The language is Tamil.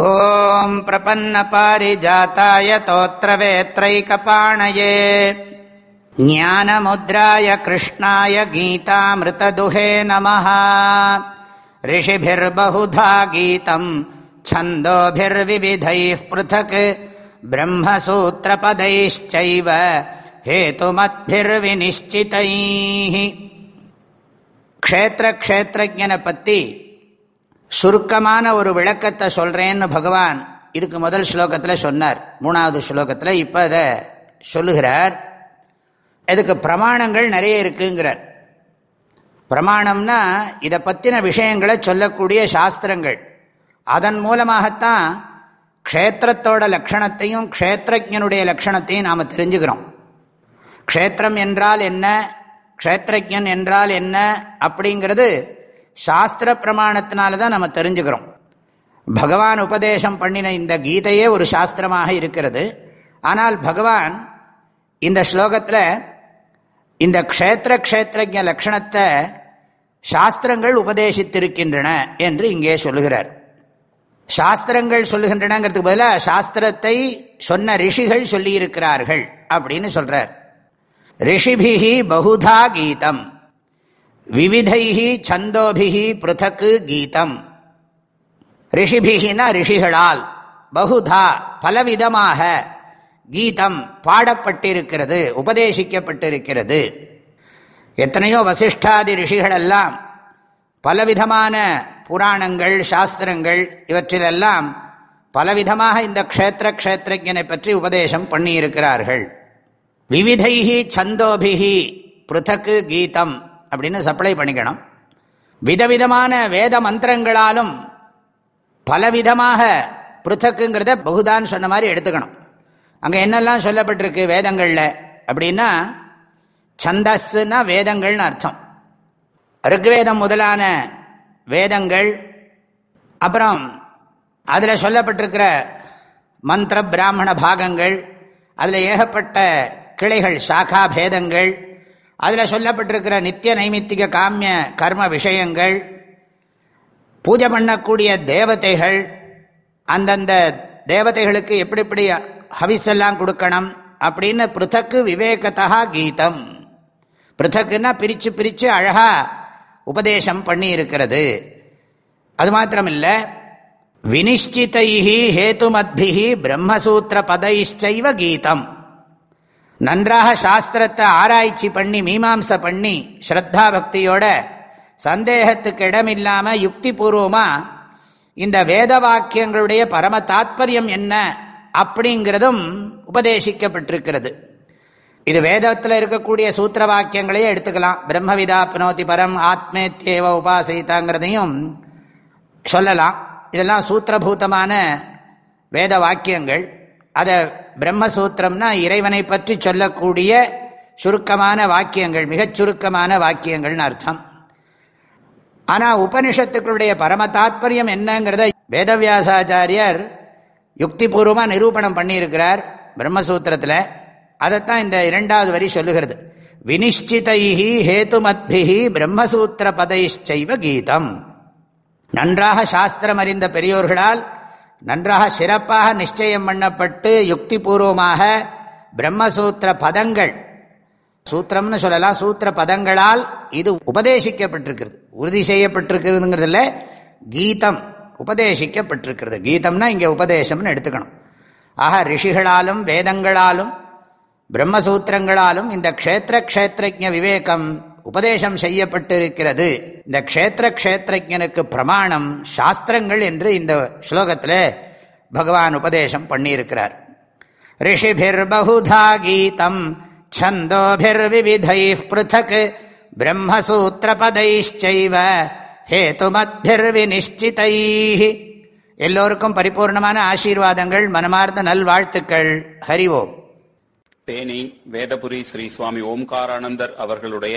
ॐ प्रपन्नपारिजाताय तोत्रवेत्रैकपाणये ज्ञानमुद्राय कृष्णाय गीतामृतदुहे नमः ऋषिभिर्बहुधा गीतम् छन्दोभिर्विविधैः पृथक् ब्रह्मसूत्रपदैश्चैव हेतुमद्भिर्विनिश्चितैः क्षेत्रक्षेत्रज्ञनपत्ति சுருக்கமான ஒரு விளக்கத்தை சொல்கிறேன்னு பகவான் இதுக்கு முதல் ஸ்லோகத்தில் சொன்னார். மூணாவது ஸ்லோகத்தில் இப்போ அதை சொல்லுகிறார். இதுக்கு பிரமாணங்கள் நிறைய இருக்குங்கிறார். பிரமாணம்னா இதை பற்றின விஷயங்களை சொல்லக்கூடிய சாஸ்திரங்கள். அதன் மூலமாகத்தான் க்ஷேத்திரத்தோட லக்ஷணத்தையும் க்ஷேத்திரஜனுடைய லக்ஷணத்தையும் நாம் தெரிஞ்சுக்கிறோம். க்ஷேத்திரம் என்றால் என்ன? க்ஷேத்திரஜன் என்றால் என்ன? அப்படிங்கிறது சாஸ்திர பிரமாணத்தினால தான் நம்ம தெரிஞ்சுக்கிறோம். பகவான் உபதேசம் பண்ணின இந்த கீதையே ஒரு சாஸ்திரமாக இருக்கிறது. ஆனால் பகவான் இந்த ஸ்லோகத்தில் இந்த க்ஷேத்திர க்ஷேத்திரஜ லக்ஷணத்தை சாஸ்திரங்கள் உபதேசித்திருக்கின்றன என்று இங்கே சொல்லுகிறார். சாஸ்திரங்கள் சொல்லுகின்றனங்கிறதுக்கு பதிலாக சாஸ்திரத்தை சொன்ன ரிஷிகள் சொல்லியிருக்கிறார்கள் அப்படின்னு சொல்றார். ரிஷிபிகி பகுதா கீதம். விவிதைஹி சந்தோபிஹி பிருத்தக்கு கீதம். ரிஷிபிகினா ரிஷிகளால் பகுதா பலவிதமாக கீதம் பாடப்பட்டிருக்கிறது உபதேசிக்கப்பட்டிருக்கிறது. எத்தனையோ வசிஷ்டாதி ரிஷிகளெல்லாம் பலவிதமான புராணங்கள் சாஸ்திரங்கள் இவற்றிலெல்லாம் பலவிதமாக இந்த க்ஷேத்திர க்ஷேத்திரஜனை பற்றி உபதேசம் பண்ணியிருக்கிறார்கள். விவிதைஹி சந்தோபிஹி பிருத்தக்கு கீதம். அப்படின்னு சப்ளை பண்ணிக்கணும். விதவிதமான வேத மந்திரங்களாலும் பலவிதமாக பிருத்தக்குங்கிறத பகுதான்னு சொன்ன மாதிரி எடுத்துக்கணும். அங்கே என்னெல்லாம் சொல்லப்பட்டிருக்கு வேதங்களில்? அப்படின்னா சந்தஸ்னா வேதங்கள்னு அர்த்தம். ருக்வேதம் முதலான வேதங்கள் அப்புறம் அதில் சொல்லப்பட்டிருக்கிற மந்திர பிராமண பாகங்கள் அதில் ஏகப்பட்ட கிளைகள் சாக்கா பேதங்கள் அதில் சொல்லப்பட்டிருக்கிற நித்திய நைமித்திக காமிய கர்ம விஷயங்கள் பூஜை பண்ணக்கூடிய தேவதைகள் அந்தந்த தேவதைகளுக்கு எப்படி எப்படி ஹவிஸெல்லாம் கொடுக்கணும் அப்படின்னு பிருத்தக்கு விவேகத்தா கீதம். பிருத்தக்குன்னா பிரித்து பிரித்து அழகாக உபதேசம் பண்ணி இருக்கிறது அது மாத்திரமில்லை வினிஷ்டிதைஹி ஹேத்துமத்பிஹி பிரம்மசூத்திர பதைச்சைவ கீதம். நன்றாக சாஸ்திரத்தை ஆராய்ச்சி பண்ணி மீமாம்ச பண்ணி ஸ்ரத்தா பக்தியோட சந்தேகத்துக்கு இடமில்லாமல் யுக்தி பூர்வமாக இந்த வேத வாக்கியங்களுடைய பரம தாத்பரியம் என்ன அப்படிங்கிறதும் உபதேசிக்கப்பட்டிருக்கிறது. இது வேதத்தில் இருக்கக்கூடிய சூத்திர வாக்கியங்களையே எடுத்துக்கலாம். பிரம்மவிதா பினோதி பரம் ஆத்மேத்யேவ உபாசிதாங்கிறதையும் சொல்லலாம். இதெல்லாம் சூத்திரபூதமான வேத வாக்கியங்கள் அதை பிரம்மசூத்திரம்னா இறைவனை பற்றி சொல்லக்கூடிய சுருக்கமான வாக்கியங்கள் மிகச் சுருக்கமான வாக்கியங்கள்னு அர்த்தம். ஆனால் உபனிஷத்துக்களுடைய பரம தாத்பரியம் என்னங்கிறத வேதவியாசாச்சாரியர் யுக்திபூர்வமாக நிரூபணம் பண்ணியிருக்கிறார் பிரம்மசூத்திரத்தில். அதைத்தான் இந்த இரண்டாவது வரி சொல்லுகிறது. வினிஷ்டிதைஹி ஹேதுமத்பிஹி பிரம்மசூத்திர பதைச்சைவ கீதம். நன்றாக சாஸ்திரம் அறிந்த பெரியோர்களால் நன்றாக சிறப்பாக நிச்சயம் பண்ணப்பட்டு யுக்தி பூர்வமாக பிரம்மசூத்திர பதங்கள் சூத்திரம்னு சொல்லலாம் சூத்திர பதங்களால் இது உபதேசிக்கப்பட்டிருக்கிறது. உறுதி செய்யப்பட்டிருக்கிறதுங்கிறதுல கீதம் உபதேசிக்கப்பட்டிருக்கிறது. கீதம்னா இங்கே உபதேசம்னு எடுத்துக்கணும். ஆக ரிஷிகளாலும் வேதங்களாலும் பிரம்மசூத்திரங்களாலும் இந்த க்ஷேத்திர க்ஷேத்திரஜ விவேகம் உபதேசம் செய்யப்பட்டிருக்கிறது. இந்த க்ஷேத்திர க்ஷேத்திரஜனுக்கு பிரமாணம் சாஸ்திரங்கள் என்று இந்த ஸ்லோகத்தில் பகவான் உபதேசம் பண்ணியிருக்கிறார். ரிஷிபிர் பகுதா கீதம் சந்தோபிர் விவிதை பிருத்தக் பிரம்மசூத்திரபதைச்சைவ ஹேதுமத்பிர் வினிஷ்டிதை எல்லோருக்கும் பரிபூர்ணமான ஆசீர்வாதங்கள் மனமார்ந்த நல்வாழ்த்துக்கள் ஹரி ஓம் தேனி வேதபுரி ஸ்ரீ சுவாமி ஓம்காரானந்தர் அவர்களுடைய